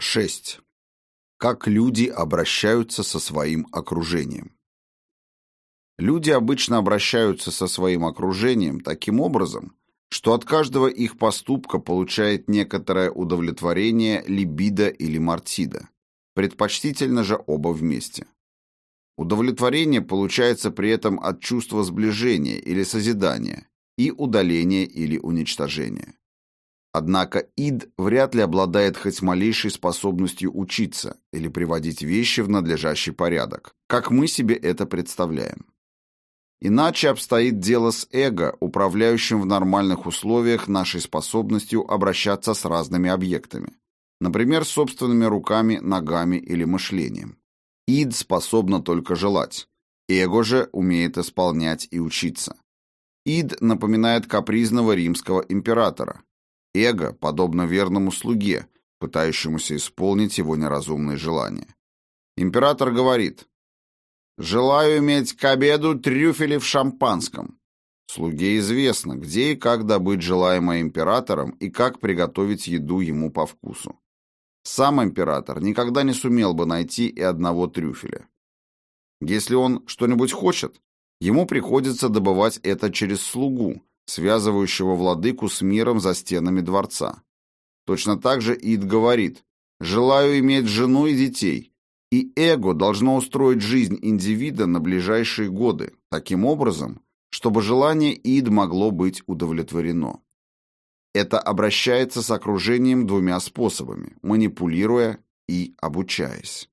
6. Как люди обращаются со своим окружением. Люди обычно обращаются со своим окружением таким образом, что от каждого их поступка получает некоторое удовлетворение либидо или мартида, предпочтительно же оба вместе. Удовлетворение получается при этом от чувства сближения или созидания и удаления или уничтожения. Однако ид вряд ли обладает хоть малейшей способностью учиться или приводить вещи в надлежащий порядок, как мы себе это представляем. Иначе обстоит дело с эго, управляющим в нормальных условиях нашей способностью обращаться с разными объектами, например, собственными руками, ногами или мышлением. Ид способна только желать, эго же умеет исполнять и учиться. Ид напоминает капризного римского императора, Эго подобно верному слуге, пытающемуся исполнить его неразумные желания. Император говорит «Желаю иметь к обеду трюфели в шампанском». Слуге известно, где и как добыть желаемое императором и как приготовить еду ему по вкусу. Сам император никогда не сумел бы найти и одного трюфеля. Если он что-нибудь хочет, ему приходится добывать это через слугу, связывающего владыку с миром за стенами дворца. Точно так же Ид говорит «желаю иметь жену и детей», и эго должно устроить жизнь индивида на ближайшие годы, таким образом, чтобы желание Ид могло быть удовлетворено. Это обращается с окружением двумя способами – манипулируя и обучаясь.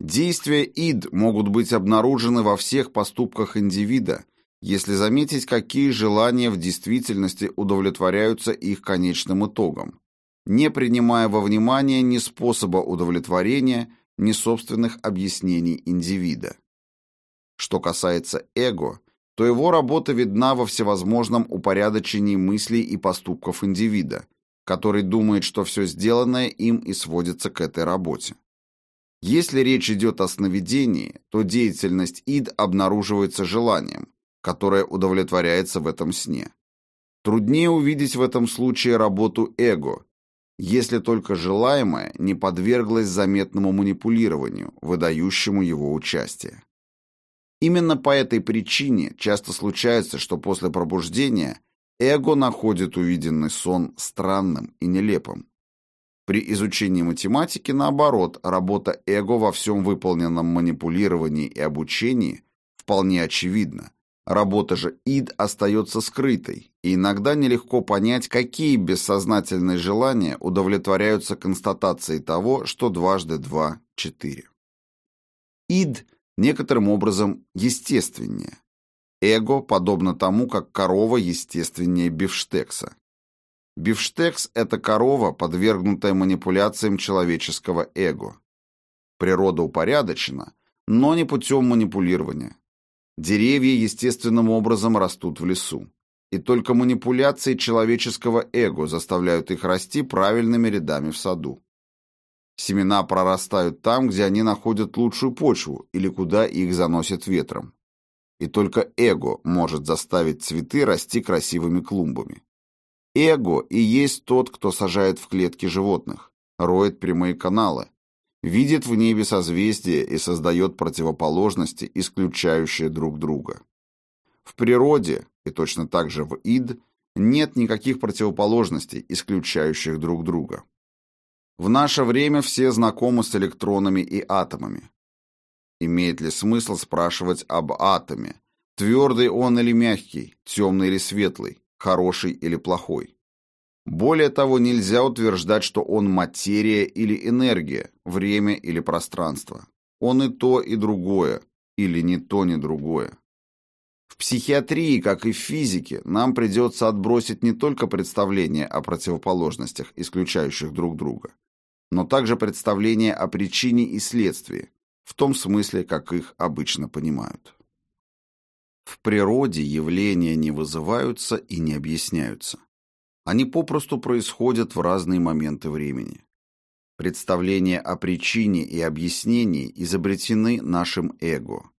Действия ид могут быть обнаружены во всех поступках индивида если заметить, какие желания в действительности удовлетворяются их конечным итогом, не принимая во внимание ни способа удовлетворения, ни собственных объяснений индивида. Что касается эго, то его работа видна во всевозможном упорядочении мыслей и поступков индивида, который думает, что все сделанное им и сводится к этой работе. Если речь идет о сновидении, то деятельность ид обнаруживается желанием, которое удовлетворяется в этом сне. Труднее увидеть в этом случае работу эго, если только желаемое не подверглось заметному манипулированию, выдающему его участие. Именно по этой причине часто случается, что после пробуждения эго находит увиденный сон странным и нелепым. При изучении математики, наоборот, работа эго во всем выполненном манипулировании и обучении вполне очевидна, Работа же ид остается скрытой, и иногда нелегко понять, какие бессознательные желания удовлетворяются констатацией того, что дважды два – четыре. Ид некоторым образом естественнее. Эго подобно тому, как корова естественнее бифштекса. Бифштекс – это корова, подвергнутая манипуляциям человеческого эго. Природа упорядочена, но не путем манипулирования. Деревья естественным образом растут в лесу. И только манипуляции человеческого эго заставляют их расти правильными рядами в саду. Семена прорастают там, где они находят лучшую почву или куда их заносит ветром. И только эго может заставить цветы расти красивыми клумбами. Эго и есть тот, кто сажает в клетки животных, роет прямые каналы, видит в небе созвездия и создает противоположности, исключающие друг друга. В природе, и точно так же в ид, нет никаких противоположностей, исключающих друг друга. В наше время все знакомы с электронами и атомами. Имеет ли смысл спрашивать об атоме? Твердый он или мягкий, темный или светлый, хороший или плохой? Более того, нельзя утверждать, что он материя или энергия, время или пространство. Он и то, и другое, или не то, ни другое. В психиатрии, как и в физике, нам придется отбросить не только представление о противоположностях, исключающих друг друга, но также представление о причине и следствии, в том смысле, как их обычно понимают. В природе явления не вызываются и не объясняются. Они попросту происходят в разные моменты времени. Представления о причине и объяснении изобретены нашим эго.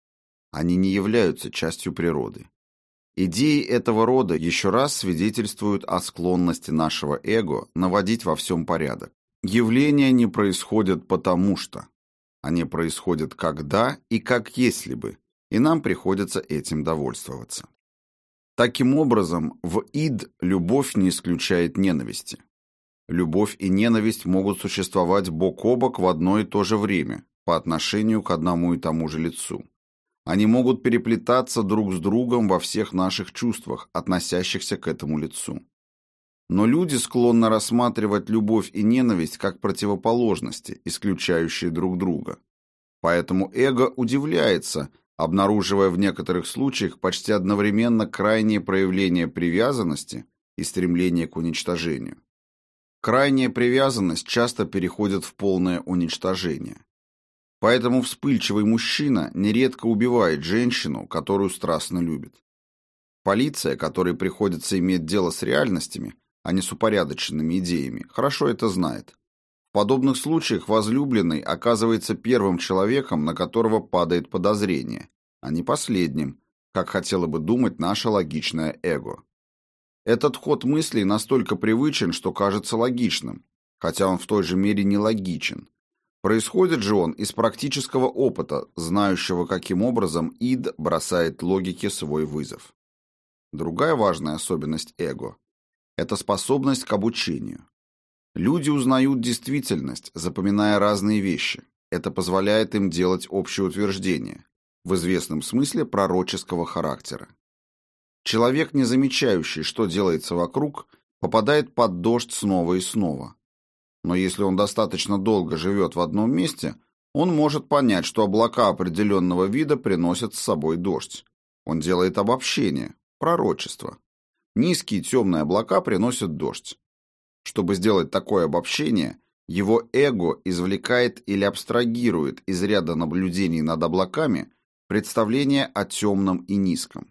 Они не являются частью природы. Идеи этого рода еще раз свидетельствуют о склонности нашего эго наводить во всем порядок. Явления не происходят потому что. Они происходят когда и как если бы, и нам приходится этим довольствоваться. Таким образом, в ид любовь не исключает ненависти. Любовь и ненависть могут существовать бок о бок в одно и то же время, по отношению к одному и тому же лицу. Они могут переплетаться друг с другом во всех наших чувствах, относящихся к этому лицу. Но люди склонны рассматривать любовь и ненависть как противоположности, исключающие друг друга. Поэтому эго удивляется, обнаруживая в некоторых случаях почти одновременно крайнее проявление привязанности и стремление к уничтожению. Крайняя привязанность часто переходит в полное уничтожение. Поэтому вспыльчивый мужчина нередко убивает женщину, которую страстно любит. Полиция, которой приходится иметь дело с реальностями, а не с упорядоченными идеями, хорошо это знает. Подобных случаях возлюбленный оказывается первым человеком, на которого падает подозрение, а не последним, как хотело бы думать наше логичное эго. Этот ход мыслей настолько привычен, что кажется логичным, хотя он в той же мере нелогичен. Происходит же он из практического опыта, знающего, каким образом ид бросает логике свой вызов. Другая важная особенность эго это способность к обучению. Люди узнают действительность, запоминая разные вещи. Это позволяет им делать общее утверждение, в известном смысле пророческого характера. Человек, не замечающий, что делается вокруг, попадает под дождь снова и снова. Но если он достаточно долго живет в одном месте, он может понять, что облака определенного вида приносят с собой дождь. Он делает обобщение, пророчество. Низкие темные облака приносят дождь. Чтобы сделать такое обобщение, его эго извлекает или абстрагирует из ряда наблюдений над облаками представление о темном и низком.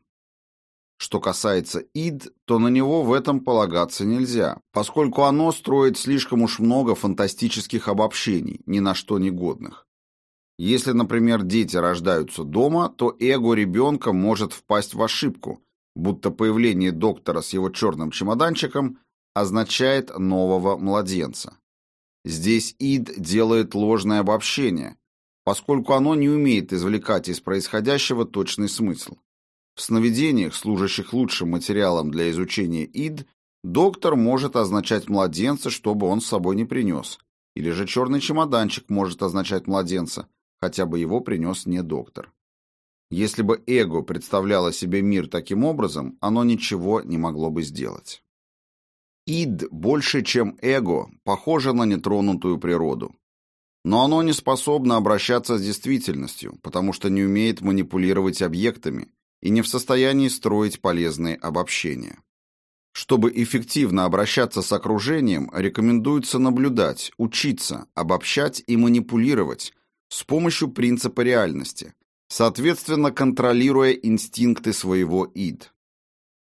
Что касается ид, то на него в этом полагаться нельзя, поскольку оно строит слишком уж много фантастических обобщений, ни на что не годных. Если, например, дети рождаются дома, то эго ребенка может впасть в ошибку, будто появление доктора с его черным чемоданчиком означает нового младенца. Здесь ид делает ложное обобщение, поскольку оно не умеет извлекать из происходящего точный смысл. В сновидениях, служащих лучшим материалом для изучения ид, доктор может означать младенца, чтобы он с собой не принес, или же черный чемоданчик может означать младенца, хотя бы его принес не доктор. Если бы эго представляло себе мир таким образом, оно ничего не могло бы сделать. Ид больше, чем эго, похоже на нетронутую природу. Но оно не способно обращаться с действительностью, потому что не умеет манипулировать объектами и не в состоянии строить полезные обобщения. Чтобы эффективно обращаться с окружением, рекомендуется наблюдать, учиться, обобщать и манипулировать с помощью принципа реальности, соответственно контролируя инстинкты своего ид.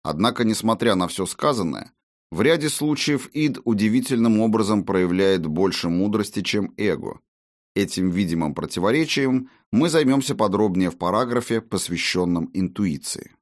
Однако, несмотря на все сказанное, в ряде случаев ид удивительным образом проявляет больше мудрости, чем эго. Этим видимым противоречием мы займемся подробнее в параграфе, посвященном интуиции.